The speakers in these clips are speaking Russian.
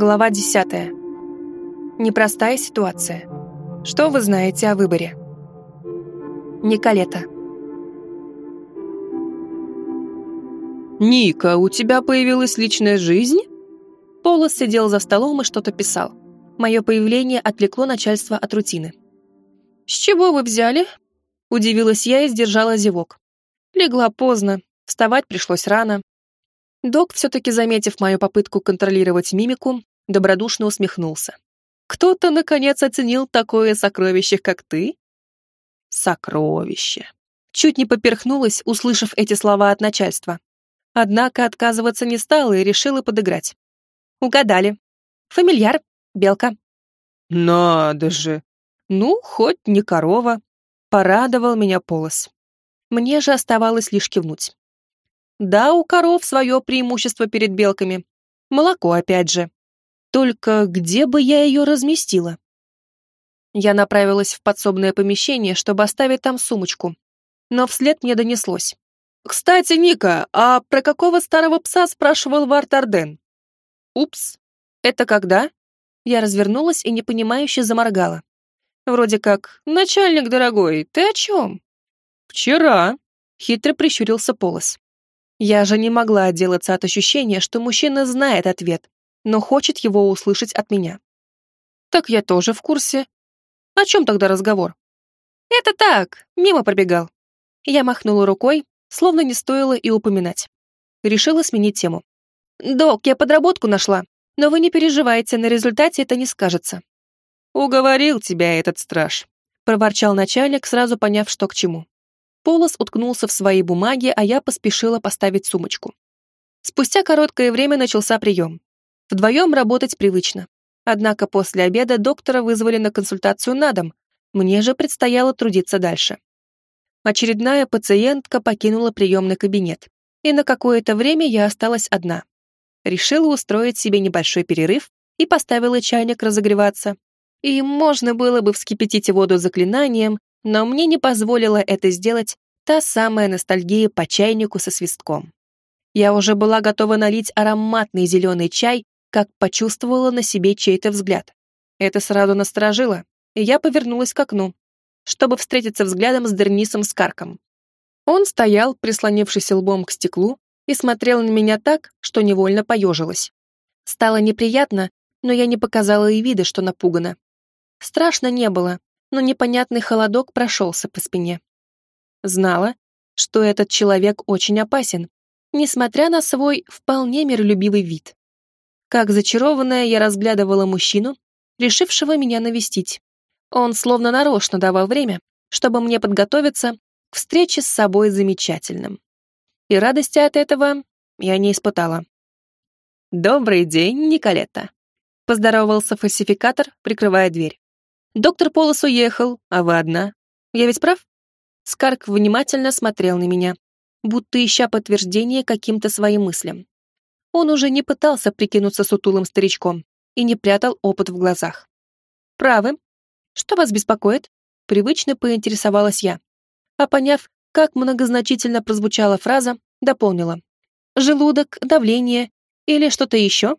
Глава 10. Непростая ситуация. Что вы знаете о выборе? Николета. «Ника, у тебя появилась личная жизнь?» Полос сидел за столом и что-то писал. Мое появление отвлекло начальство от рутины. «С чего вы взяли?» Удивилась я и сдержала зевок. Легла поздно, вставать пришлось рано. Док, все-таки заметив мою попытку контролировать мимику, добродушно усмехнулся. «Кто-то, наконец, оценил такое сокровище, как ты?» «Сокровище!» Чуть не поперхнулась, услышав эти слова от начальства. Однако отказываться не стала и решила подыграть. Угадали. Фамильяр, белка. «Надо же!» «Ну, хоть не корова», — порадовал меня полос. Мне же оставалось лишь кивнуть. Да, у коров свое преимущество перед белками. Молоко, опять же. Только где бы я ее разместила? Я направилась в подсобное помещение, чтобы оставить там сумочку. Но вслед мне донеслось. «Кстати, Ника, а про какого старого пса спрашивал Варт Арден?» «Упс. Это когда?» Я развернулась и непонимающе заморгала. Вроде как «Начальник дорогой, ты о чем?» «Вчера», — хитро прищурился Полос. Я же не могла отделаться от ощущения, что мужчина знает ответ, но хочет его услышать от меня. Так я тоже в курсе. О чем тогда разговор? Это так, мимо пробегал. Я махнула рукой, словно не стоило и упоминать. Решила сменить тему. «Док, я подработку нашла, но вы не переживайте, на результате это не скажется». «Уговорил тебя этот страж», — проворчал начальник, сразу поняв, что к чему. Полос уткнулся в свои бумаги, а я поспешила поставить сумочку. Спустя короткое время начался прием. Вдвоем работать привычно. Однако после обеда доктора вызвали на консультацию на дом, мне же предстояло трудиться дальше. Очередная пациентка покинула приемный кабинет, и на какое-то время я осталась одна. Решила устроить себе небольшой перерыв и поставила чайник разогреваться. И можно было бы вскипятить воду заклинанием, но мне не позволила это сделать та самая ностальгия по чайнику со свистком. Я уже была готова налить ароматный зеленый чай, как почувствовала на себе чей-то взгляд. Это сразу насторожило, и я повернулась к окну, чтобы встретиться взглядом с Дернисом Скарком. Он стоял, прислонившись лбом к стеклу, и смотрел на меня так, что невольно поежилась. Стало неприятно, но я не показала и вида, что напугана. Страшно не было, но непонятный холодок прошелся по спине. Знала, что этот человек очень опасен, несмотря на свой вполне миролюбивый вид. Как зачарованная я разглядывала мужчину, решившего меня навестить. Он словно нарочно давал время, чтобы мне подготовиться к встрече с собой замечательным. И радости от этого я не испытала. «Добрый день, Николета», — поздоровался фальсификатор, прикрывая дверь. Доктор Полос уехал, а вы одна. Я ведь прав? Скарк внимательно смотрел на меня, будто ища подтверждение каким-то своим мыслям. Он уже не пытался прикинуться сутулым старичком и не прятал опыт в глазах. «Правы. Что вас беспокоит?» Привычно поинтересовалась я. А поняв, как многозначительно прозвучала фраза, дополнила. «Желудок, давление или что-то еще?»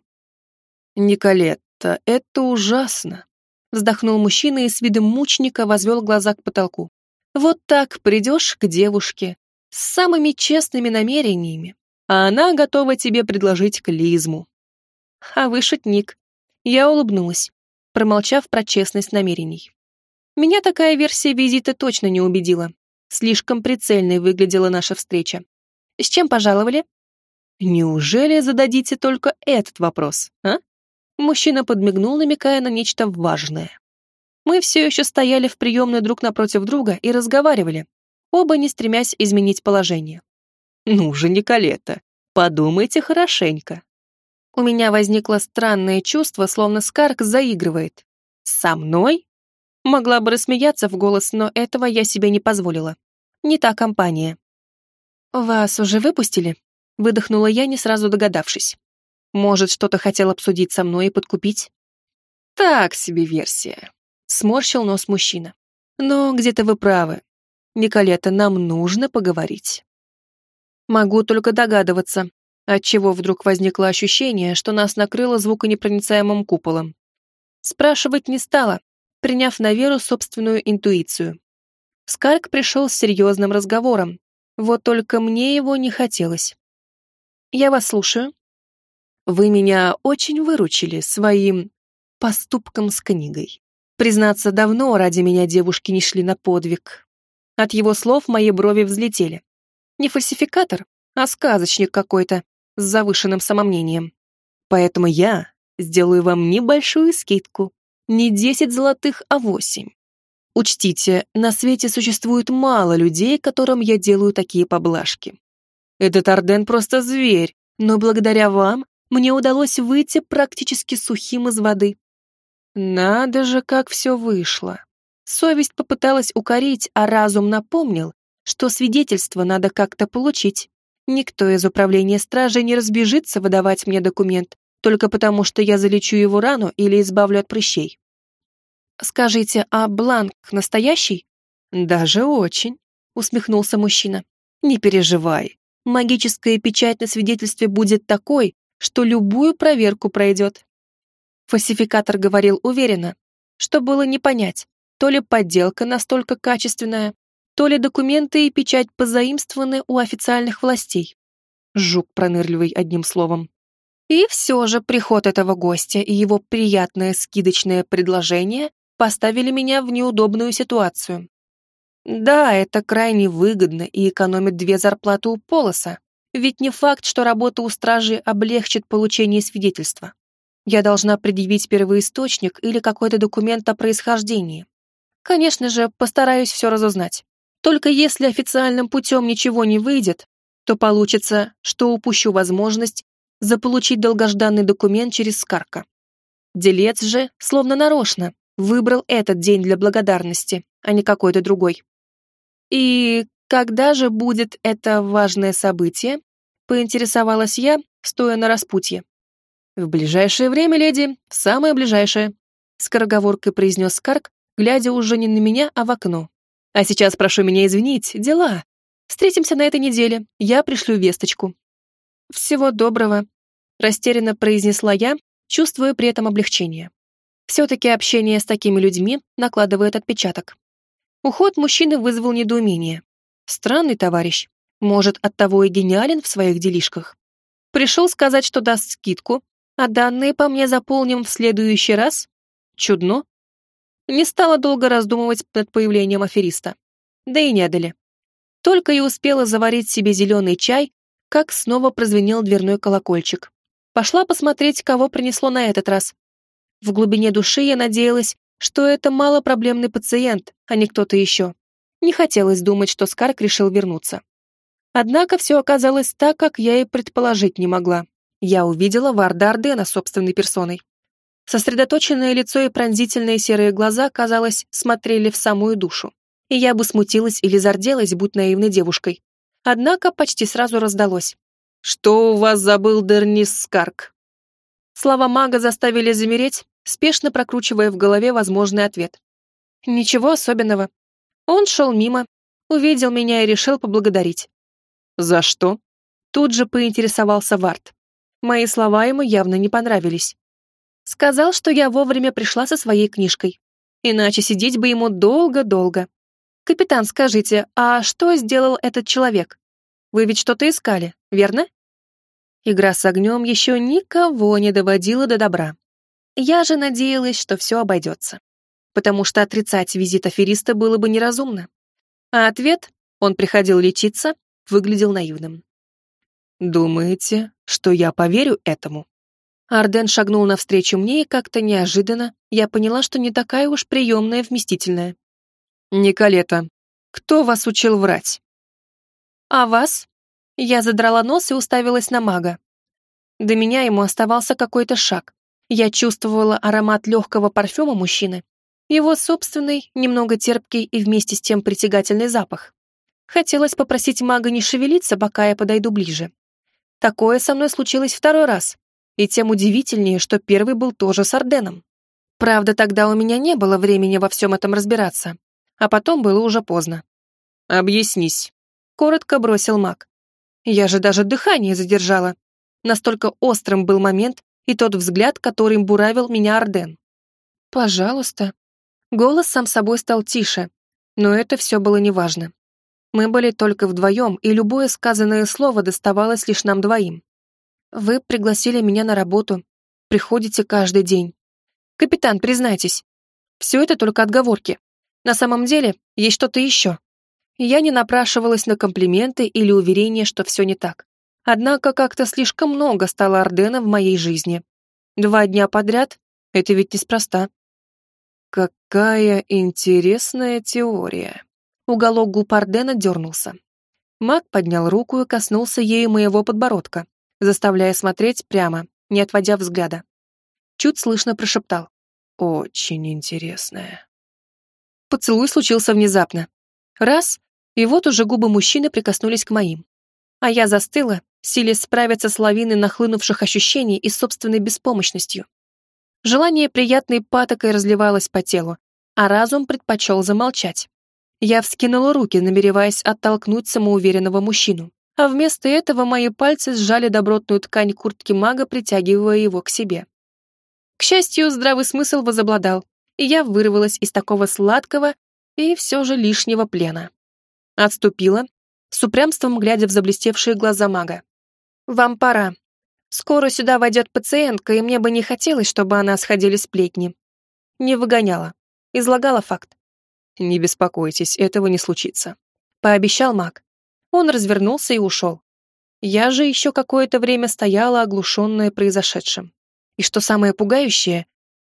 «Николетта, это ужасно!» Вздохнул мужчина и с видом мученика возвел глаза к потолку. Вот так придешь к девушке с самыми честными намерениями, а она готова тебе предложить клизму. А вы шутник. Я улыбнулась, промолчав про честность намерений. Меня такая версия визита точно не убедила. Слишком прицельной выглядела наша встреча. С чем пожаловали? Неужели зададите только этот вопрос, а? Мужчина подмигнул, намекая на нечто важное. Мы все еще стояли в приемной друг напротив друга и разговаривали, оба не стремясь изменить положение. «Ну же, Николета, подумайте хорошенько». У меня возникло странное чувство, словно Скарк заигрывает. «Со мной?» Могла бы рассмеяться в голос, но этого я себе не позволила. Не та компания. «Вас уже выпустили?» Выдохнула я, не сразу догадавшись. Может, что-то хотел обсудить со мной и подкупить? Так себе версия. Сморщил нос мужчина. Но где-то вы правы. Николета, нам нужно поговорить. Могу только догадываться, отчего вдруг возникло ощущение, что нас накрыло звуконепроницаемым куполом. Спрашивать не стала, приняв на веру собственную интуицию. Скарк пришел с серьезным разговором, вот только мне его не хотелось. «Я вас слушаю». «Вы меня очень выручили своим поступком с книгой. Признаться, давно ради меня девушки не шли на подвиг». От его слов мои брови взлетели. Не фальсификатор, а сказочник какой-то, с завышенным самомнением. Поэтому я сделаю вам небольшую скидку. Не десять золотых, а восемь. Учтите, на свете существует мало людей, которым я делаю такие поблажки. Этот Арден просто зверь, но благодаря вам мне удалось выйти практически сухим из воды. Надо же, как все вышло. Совесть попыталась укорить, а разум напомнил, что свидетельство надо как-то получить. Никто из управления стражи не разбежится выдавать мне документ, только потому что я залечу его рану или избавлю от прыщей. Скажите, а бланк настоящий? Даже очень, усмехнулся мужчина. Не переживай. Магическая печать на свидетельстве будет такой, что любую проверку пройдет. Фальсификатор говорил уверенно, что было не понять, то ли подделка настолько качественная, то ли документы и печать позаимствованы у официальных властей. Жук пронырливый одним словом. И все же приход этого гостя и его приятное скидочное предложение поставили меня в неудобную ситуацию. Да, это крайне выгодно и экономит две зарплаты у Полоса, ведь не факт, что работа у стражи облегчит получение свидетельства. Я должна предъявить первоисточник или какой-то документ о происхождении. Конечно же, постараюсь все разузнать. Только если официальным путем ничего не выйдет, то получится, что упущу возможность заполучить долгожданный документ через Скарка. Делец же, словно нарочно, выбрал этот день для благодарности, а не какой-то другой. И когда же будет это важное событие? Поинтересовалась я, стоя на распутье. В ближайшее время, леди, в самое ближайшее, скороговоркой произнес Скарк, глядя уже не на меня, а в окно. А сейчас прошу меня извинить, дела. Встретимся на этой неделе, я пришлю весточку. Всего доброго, растерянно произнесла я, чувствуя при этом облегчение. Все-таки общение с такими людьми накладывает отпечаток. Уход мужчины вызвал недоумение. Странный товарищ. Может, оттого и гениален в своих делишках. Пришел сказать, что даст скидку, а данные по мне заполним в следующий раз? Чудно. Не стала долго раздумывать над появлением афериста. Да и не дали. Только и успела заварить себе зеленый чай, как снова прозвенел дверной колокольчик. Пошла посмотреть, кого принесло на этот раз. В глубине души я надеялась, что это малопроблемный пациент, а не кто-то еще. Не хотелось думать, что Скарк решил вернуться. Однако все оказалось так, как я и предположить не могла. Я увидела Варда Ардена собственной персоной. Сосредоточенное лицо и пронзительные серые глаза, казалось, смотрели в самую душу. И я бы смутилась или зарделась, будь наивной девушкой. Однако почти сразу раздалось. «Что у вас забыл Дернис Скарк?» Слова мага заставили замереть, спешно прокручивая в голове возможный ответ. Ничего особенного. Он шел мимо, увидел меня и решил поблагодарить. «За что?» Тут же поинтересовался Варт. Мои слова ему явно не понравились. Сказал, что я вовремя пришла со своей книжкой. Иначе сидеть бы ему долго-долго. «Капитан, скажите, а что сделал этот человек? Вы ведь что-то искали, верно?» Игра с огнем еще никого не доводила до добра. Я же надеялась, что все обойдется. Потому что отрицать визит афериста было бы неразумно. А ответ «он приходил лечиться» выглядел наивным. «Думаете, что я поверю этому?» Арден шагнул навстречу мне, и как-то неожиданно я поняла, что не такая уж приемная вместительная. «Николета, кто вас учил врать?» «А вас?» Я задрала нос и уставилась на мага. До меня ему оставался какой-то шаг. Я чувствовала аромат легкого парфюма мужчины, его собственный, немного терпкий и вместе с тем притягательный запах. Хотелось попросить мага не шевелиться, пока я подойду ближе. Такое со мной случилось второй раз, и тем удивительнее, что первый был тоже с Орденом. Правда, тогда у меня не было времени во всем этом разбираться, а потом было уже поздно. «Объяснись», — коротко бросил маг. Я же даже дыхание задержала, Настолько острым был момент и тот взгляд, которым буравил меня Арден. «Пожалуйста». Голос сам собой стал тише, но это все было неважно. Мы были только вдвоем, и любое сказанное слово доставалось лишь нам двоим. Вы пригласили меня на работу, приходите каждый день. Капитан, признайтесь, все это только отговорки. На самом деле, есть что-то еще. Я не напрашивалась на комплименты или уверения, что все не так. Однако как-то слишком много стало Ордена в моей жизни. Два дня подряд — это ведь неспроста. Какая интересная теория. Уголок губ Ордена дернулся. Маг поднял руку и коснулся ею моего подбородка, заставляя смотреть прямо, не отводя взгляда. Чуть слышно прошептал. «Очень интересная». Поцелуй случился внезапно. Раз, и вот уже губы мужчины прикоснулись к моим. А я застыла, силясь справиться с лавиной нахлынувших ощущений и собственной беспомощностью. Желание приятной патокой разливалось по телу, а разум предпочел замолчать. Я вскинула руки, намереваясь оттолкнуть самоуверенного мужчину, а вместо этого мои пальцы сжали добротную ткань куртки мага, притягивая его к себе. К счастью, здравый смысл возобладал, и я вырвалась из такого сладкого и все же лишнего плена. Отступила, с упрямством глядя в заблестевшие глаза мага. «Вам пора. Скоро сюда войдет пациентка, и мне бы не хотелось, чтобы она сходили сплетни». Не выгоняла. Излагала факт. «Не беспокойтесь, этого не случится», — пообещал маг. Он развернулся и ушел. Я же еще какое-то время стояла, оглушенная произошедшим. И что самое пугающее,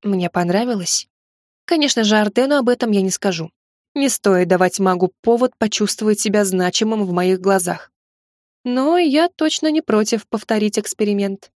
мне понравилось. Конечно же, Артену об этом я не скажу. Не стоит давать магу повод почувствовать себя значимым в моих глазах. Но я точно не против повторить эксперимент.